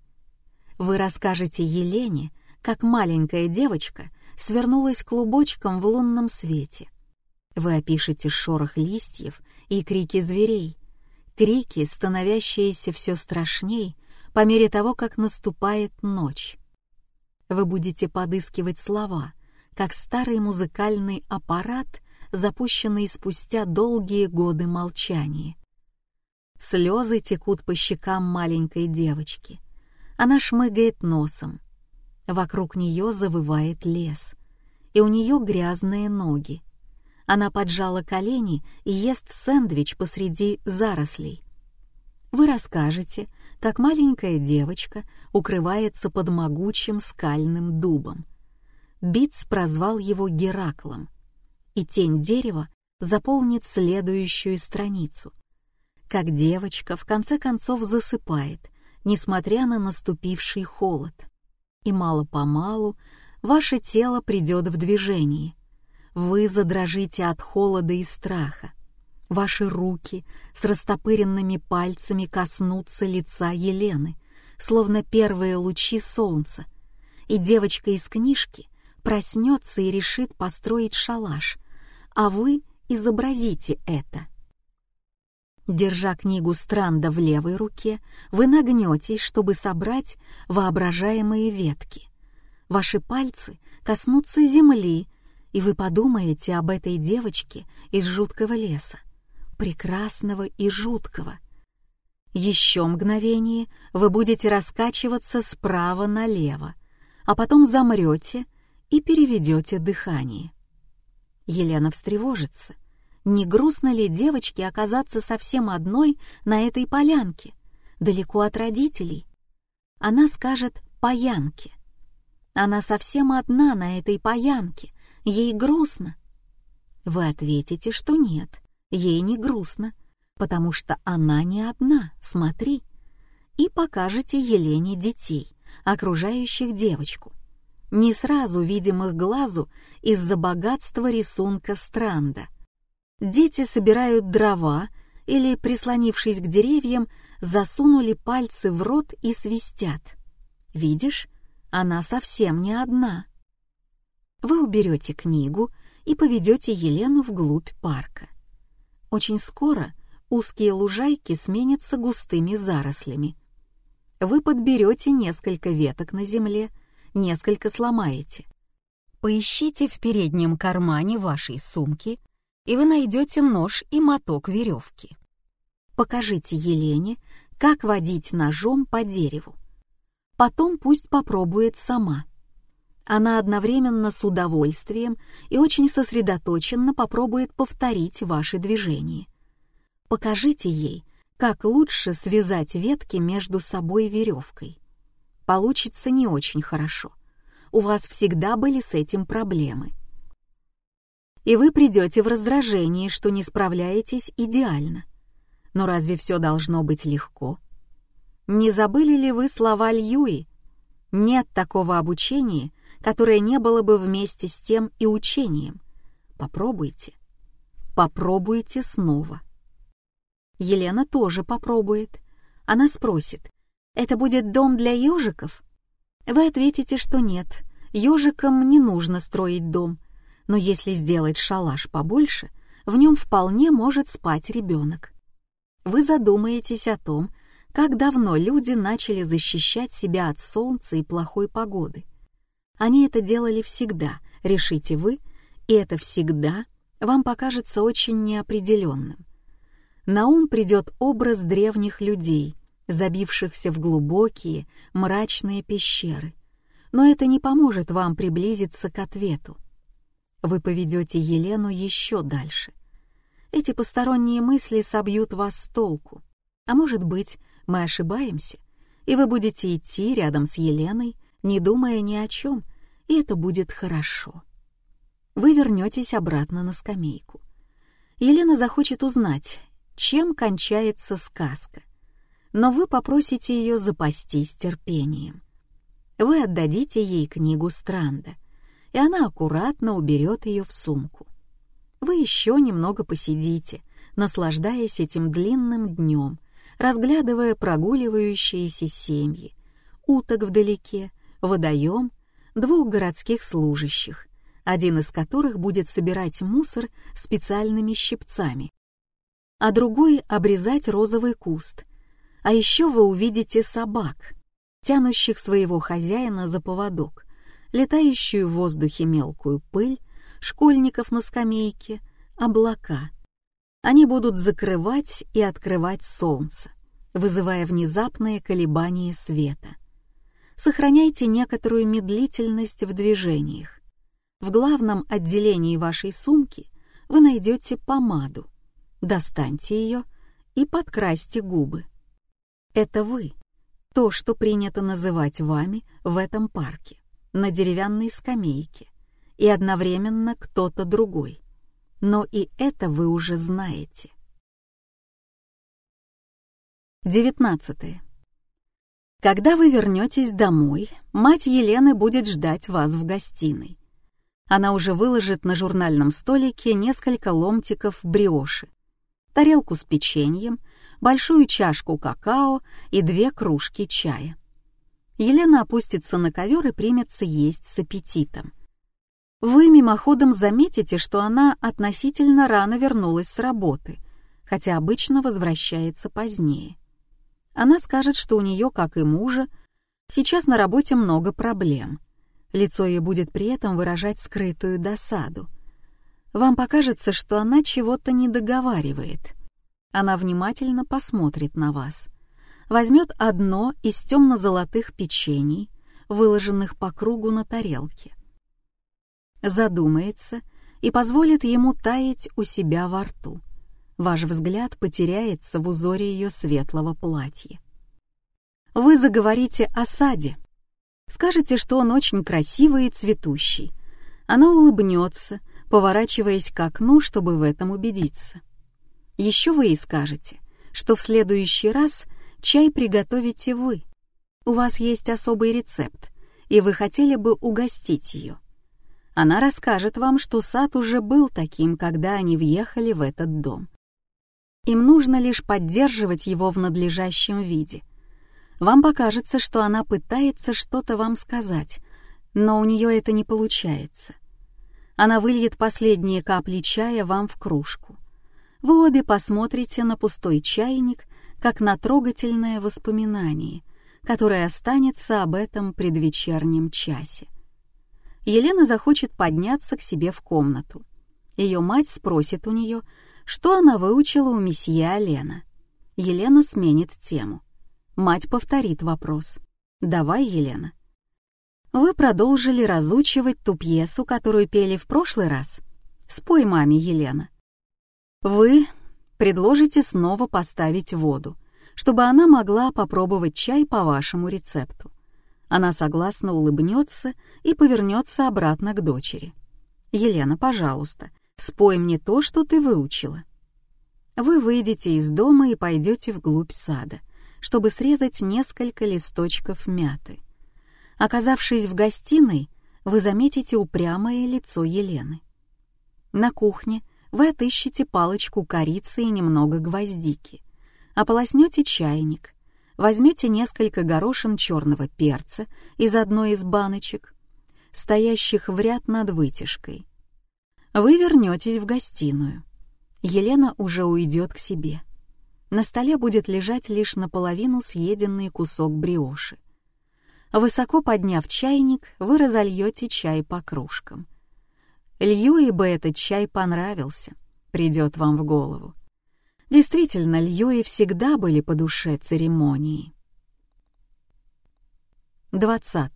Вы расскажете Елене, как маленькая девочка свернулась клубочком в лунном свете. Вы опишете шорох листьев и крики зверей, крики, становящиеся все страшней по мере того, как наступает ночь. Вы будете подыскивать слова, как старый музыкальный аппарат, запущенный спустя долгие годы молчания. Слезы текут по щекам маленькой девочки. Она шмыгает носом. Вокруг нее завывает лес, и у нее грязные ноги. Она поджала колени и ест сэндвич посреди зарослей. Вы расскажете, как маленькая девочка укрывается под могучим скальным дубом. Битц прозвал его Гераклом, и тень дерева заполнит следующую страницу. Как девочка в конце концов засыпает, несмотря на наступивший холод. И мало-помалу ваше тело придет в движение — вы задрожите от холода и страха. Ваши руки с растопыренными пальцами коснутся лица Елены, словно первые лучи солнца, и девочка из книжки проснется и решит построить шалаш, а вы изобразите это. Держа книгу Странда в левой руке, вы нагнетесь, чтобы собрать воображаемые ветки. Ваши пальцы коснутся земли, и вы подумаете об этой девочке из жуткого леса, прекрасного и жуткого. Еще мгновение вы будете раскачиваться справа налево, а потом замрете и переведете дыхание. Елена встревожится. Не грустно ли девочке оказаться совсем одной на этой полянке, далеко от родителей? Она скажет «паянке». Она совсем одна на этой паянке, Ей грустно. Вы ответите, что нет, ей не грустно, потому что она не одна, смотри. И покажете Елене детей, окружающих девочку. Не сразу видимых глазу из-за богатства рисунка Странда. Дети собирают дрова или, прислонившись к деревьям, засунули пальцы в рот и свистят. Видишь, она совсем не одна вы уберете книгу и поведете Елену вглубь парка. Очень скоро узкие лужайки сменятся густыми зарослями. Вы подберете несколько веток на земле, несколько сломаете. Поищите в переднем кармане вашей сумки и вы найдете нож и моток веревки. Покажите Елене, как водить ножом по дереву. Потом пусть попробует сама. Она одновременно с удовольствием и очень сосредоточенно попробует повторить ваши движения. Покажите ей, как лучше связать ветки между собой веревкой. Получится не очень хорошо. У вас всегда были с этим проблемы. И вы придете в раздражение, что не справляетесь идеально. Но разве все должно быть легко? Не забыли ли вы слова Льюи? Нет такого обучения, которое не было бы вместе с тем и учением. Попробуйте. Попробуйте снова. Елена тоже попробует. Она спросит, «Это будет дом для ежиков?» Вы ответите, что нет, ежикам не нужно строить дом, но если сделать шалаш побольше, в нем вполне может спать ребенок. Вы задумаетесь о том, как давно люди начали защищать себя от солнца и плохой погоды. Они это делали всегда, решите вы, и это всегда вам покажется очень неопределенным. На ум придет образ древних людей, забившихся в глубокие, мрачные пещеры. Но это не поможет вам приблизиться к ответу. Вы поведете Елену еще дальше. Эти посторонние мысли собьют вас с толку. А может быть, мы ошибаемся, и вы будете идти рядом с Еленой, не думая ни о чем, и это будет хорошо. Вы вернетесь обратно на скамейку. Елена захочет узнать, чем кончается сказка, но вы попросите ее запастись терпением. Вы отдадите ей книгу Странда, и она аккуратно уберет ее в сумку. Вы еще немного посидите, наслаждаясь этим длинным днем, разглядывая прогуливающиеся семьи, уток вдалеке, водоем, двух городских служащих, один из которых будет собирать мусор специальными щипцами, а другой — обрезать розовый куст. А еще вы увидите собак, тянущих своего хозяина за поводок, летающую в воздухе мелкую пыль, школьников на скамейке, облака. Они будут закрывать и открывать солнце, вызывая внезапные колебания света. Сохраняйте некоторую медлительность в движениях. В главном отделении вашей сумки вы найдете помаду. Достаньте ее и подкрасьте губы. Это вы, то, что принято называть вами в этом парке на деревянной скамейке и одновременно кто-то другой. Но и это вы уже знаете. 19. Когда вы вернетесь домой, мать Елены будет ждать вас в гостиной. Она уже выложит на журнальном столике несколько ломтиков бриоши, тарелку с печеньем, большую чашку какао и две кружки чая. Елена опустится на ковер и примется есть с аппетитом. Вы мимоходом заметите, что она относительно рано вернулась с работы, хотя обычно возвращается позднее. Она скажет, что у нее, как и мужа, сейчас на работе много проблем. Лицо ей будет при этом выражать скрытую досаду. Вам покажется, что она чего-то не договаривает. Она внимательно посмотрит на вас возьмет одно из темно-золотых печений, выложенных по кругу на тарелке. Задумается и позволит ему таять у себя во рту. Ваш взгляд потеряется в узоре ее светлого платья. Вы заговорите о саде. Скажете, что он очень красивый и цветущий. Она улыбнется, поворачиваясь к окну, чтобы в этом убедиться. Еще вы и скажете, что в следующий раз чай приготовите вы. У вас есть особый рецепт, и вы хотели бы угостить ее. Она расскажет вам, что сад уже был таким, когда они въехали в этот дом. Им нужно лишь поддерживать его в надлежащем виде. Вам покажется, что она пытается что-то вам сказать, но у нее это не получается. Она выльет последние капли чая вам в кружку. Вы обе посмотрите на пустой чайник как на трогательное воспоминание, которое останется об этом предвечернем часе. Елена захочет подняться к себе в комнату. Ее мать спросит у нее, что она выучила у месье Алена. Елена сменит тему. Мать повторит вопрос. «Давай, Елена». Вы продолжили разучивать ту пьесу, которую пели в прошлый раз? Спой маме, Елена. Вы предложите снова поставить воду, чтобы она могла попробовать чай по вашему рецепту. Она согласно улыбнется и повернется обратно к дочери. «Елена, пожалуйста, спой мне то, что ты выучила». Вы выйдете из дома и пойдете вглубь сада, чтобы срезать несколько листочков мяты. Оказавшись в гостиной, вы заметите упрямое лицо Елены. На кухне вы отыщете палочку корицы и немного гвоздики, ополоснете чайник, возьмете несколько горошин черного перца из одной из баночек, стоящих в ряд над вытяжкой. Вы вернетесь в гостиную. Елена уже уйдет к себе. На столе будет лежать лишь наполовину съеденный кусок бриоши. Высоко подняв чайник, вы разольете чай по кружкам. Льюи бы этот чай понравился, придет вам в голову. Действительно, Льюи всегда были по душе церемонии. 20.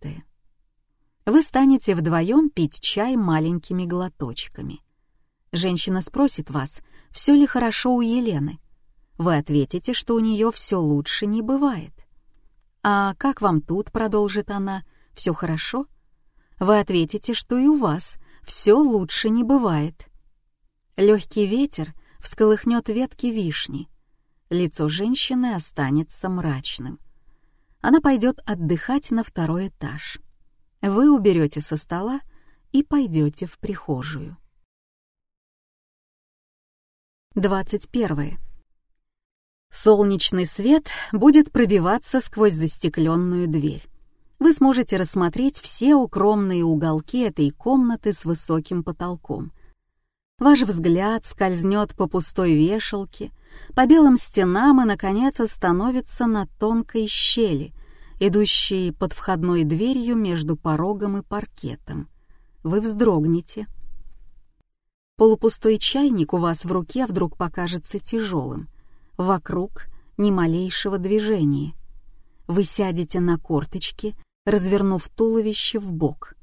Вы станете вдвоем пить чай маленькими глоточками. Женщина спросит вас, все ли хорошо у Елены. Вы ответите, что у нее все лучше не бывает. «А как вам тут?» — продолжит она. «Все хорошо?» Вы ответите, что и у вас все лучше не бывает. Легкий ветер всколыхнет ветки вишни. Лицо женщины останется мрачным. Она пойдет отдыхать на второй этаж. Вы уберете со стола и пойдете в прихожую. 21. Солнечный свет будет пробиваться сквозь застекленную дверь. Вы сможете рассмотреть все укромные уголки этой комнаты с высоким потолком. Ваш взгляд скользнет по пустой вешалке, по белым стенам и, наконец, остановится на тонкой щели, идущей под входной дверью между порогом и паркетом. Вы вздрогнете. Полупустой чайник у вас в руке вдруг покажется тяжелым — Вокруг ни малейшего движения. Вы сядете на корточки, развернув туловище в бок.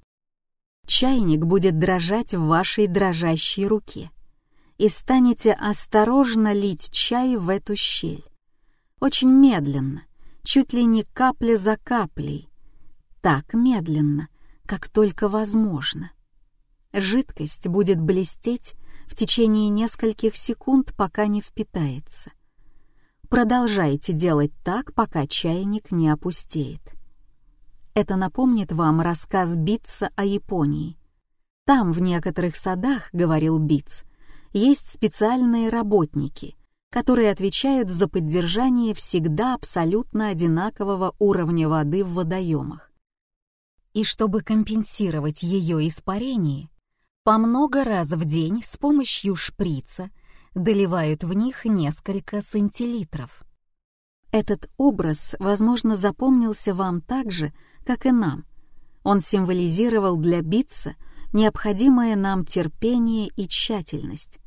Чайник будет дрожать в вашей дрожащей руке, и станете осторожно лить чай в эту щель. Очень медленно, чуть ли не капля за каплей. Так медленно, как только возможно. Жидкость будет блестеть в течение нескольких секунд, пока не впитается — Продолжайте делать так, пока чайник не опустеет. Это напомнит вам рассказ Битца о Японии. Там, в некоторых садах, говорил Битц, есть специальные работники, которые отвечают за поддержание всегда абсолютно одинакового уровня воды в водоемах. И чтобы компенсировать ее испарение, по много раз в день с помощью шприца – доливают в них несколько сантилитров. Этот образ, возможно, запомнился вам так же, как и нам. Он символизировал для Битца необходимое нам терпение и тщательность.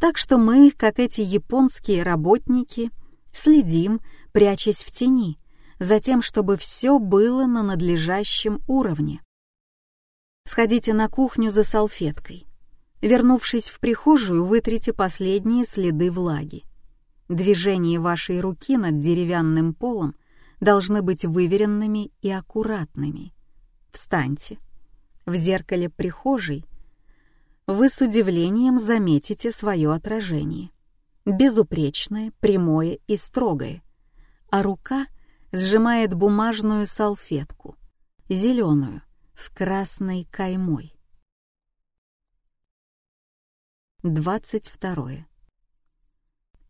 Так что мы, как эти японские работники, следим, прячась в тени, за тем, чтобы все было на надлежащем уровне. Сходите на кухню за салфеткой. Вернувшись в прихожую, вытрите последние следы влаги. Движения вашей руки над деревянным полом должны быть выверенными и аккуратными. Встаньте. В зеркале прихожей вы с удивлением заметите свое отражение. Безупречное, прямое и строгое. А рука сжимает бумажную салфетку, зеленую, с красной каймой. 22.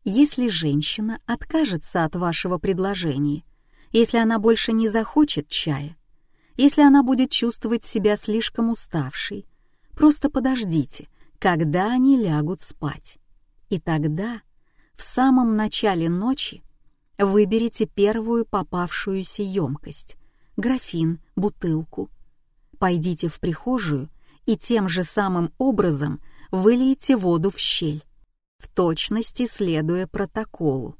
Если женщина откажется от вашего предложения, если она больше не захочет чая, если она будет чувствовать себя слишком уставшей, просто подождите, когда они лягут спать. И тогда, в самом начале ночи, выберите первую попавшуюся емкость, графин, бутылку. Пойдите в прихожую и тем же самым образом – вылейте воду в щель, в точности следуя протоколу.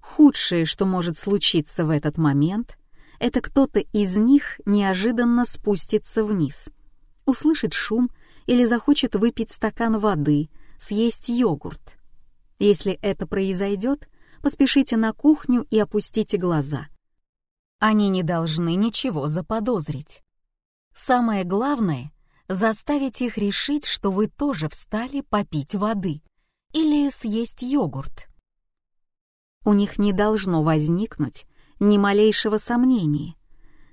Худшее, что может случиться в этот момент, это кто-то из них неожиданно спустится вниз, услышит шум или захочет выпить стакан воды, съесть йогурт. Если это произойдет, поспешите на кухню и опустите глаза. Они не должны ничего заподозрить. Самое главное — заставить их решить, что вы тоже встали попить воды или съесть йогурт. У них не должно возникнуть ни малейшего сомнения.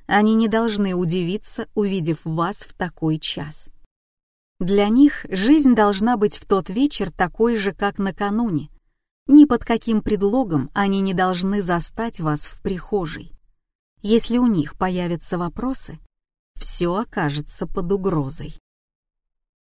Они не должны удивиться, увидев вас в такой час. Для них жизнь должна быть в тот вечер такой же, как накануне. Ни под каким предлогом они не должны застать вас в прихожей. Если у них появятся вопросы, все окажется под угрозой.